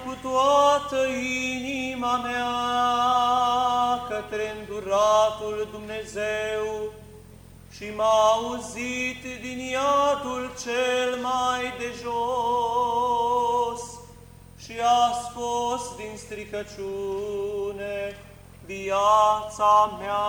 strigat am cu toată inima mea către înduratul Dumnezeu și m-a auzit din iadul cel mai de jos și a scos din stricăciune viața mea.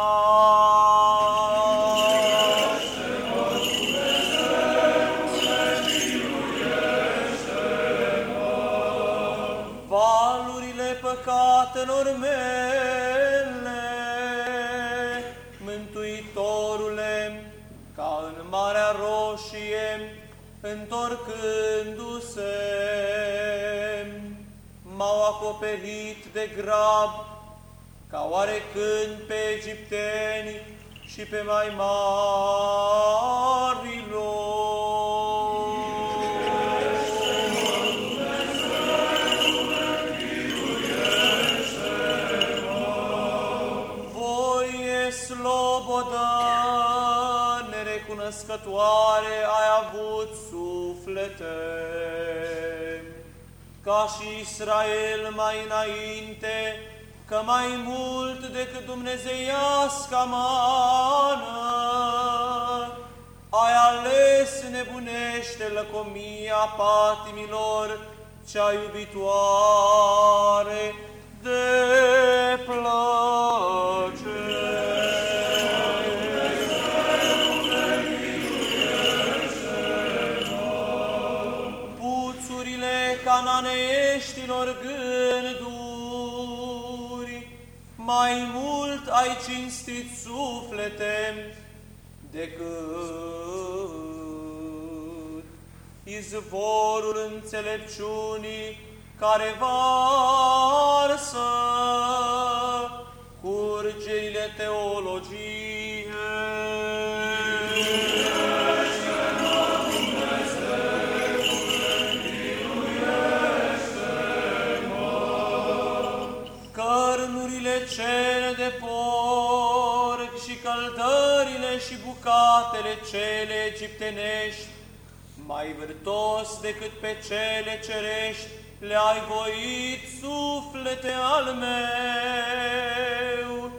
Păcatelor mele, Mântuitorule, ca în Marea Roșie, întorcându-se, m-au acoperit de grab, ca oarecând pe egipteni și pe mai mari Voie slobodă nerecunoscătoare ai avut suflete, ca și Israel mai înainte, că mai mult decât dumnezeiasca mană, ai ales nebunește lăcomia patimilor cea iubitoare cananeștilor gânduri, mai mult ai cinstit suflete decât izvorul înțelepciunii care varsă curgerile teologiei. Căldările și bucatele cele egiptenești, mai vârtos decât pe cele cerești, le-ai voit suflete al meu,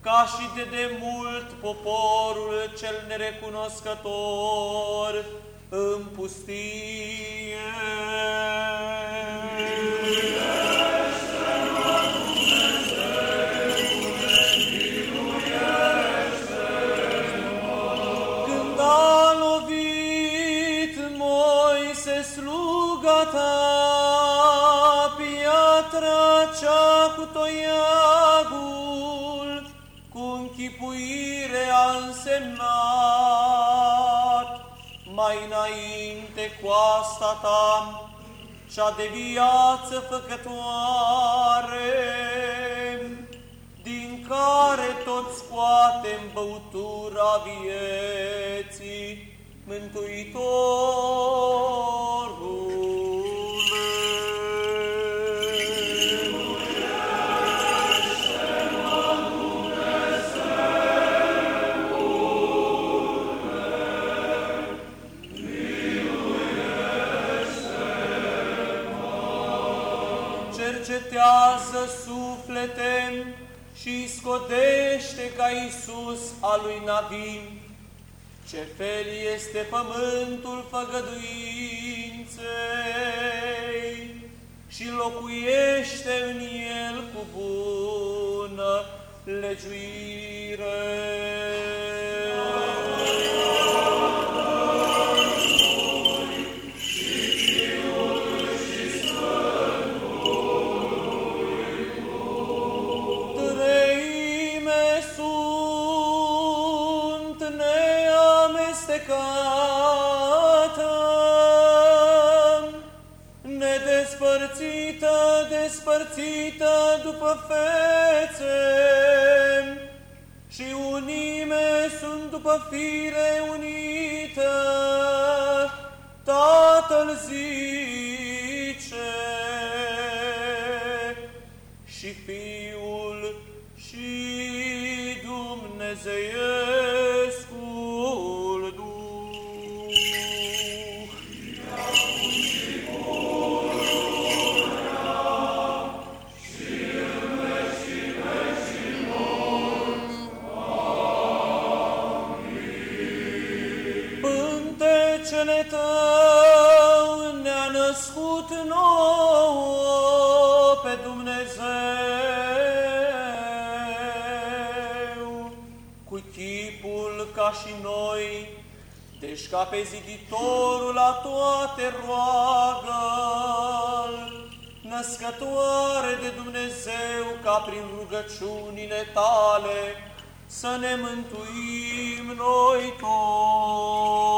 ca și de demult poporul cel nerecunoscător în pustie. Cea cu toiagul, cu închipuire a însemnat, mai înainte coasta ta, cea de viață făcătoare, din care tot scoatem băutura vieții, Mântuitorule. Cercetează suflete și scotește ca Iisus al lui Navim. Ce fel este pământul făgăduinței și locuiește în el cu bună legiuire. Neamestecată, nedespărțită, despărțită după fețe, și unime sunt după fire unită, Tatăl zice, și Fiul și Dumnezeiescul regele tău ne-a născut nouă pe Dumnezeu, cu chipul ca și noi, deci ca pe ziditorul la toate roagă născătoare de Dumnezeu, ca prin rugăciunile tale, să ne mântuim noi toți.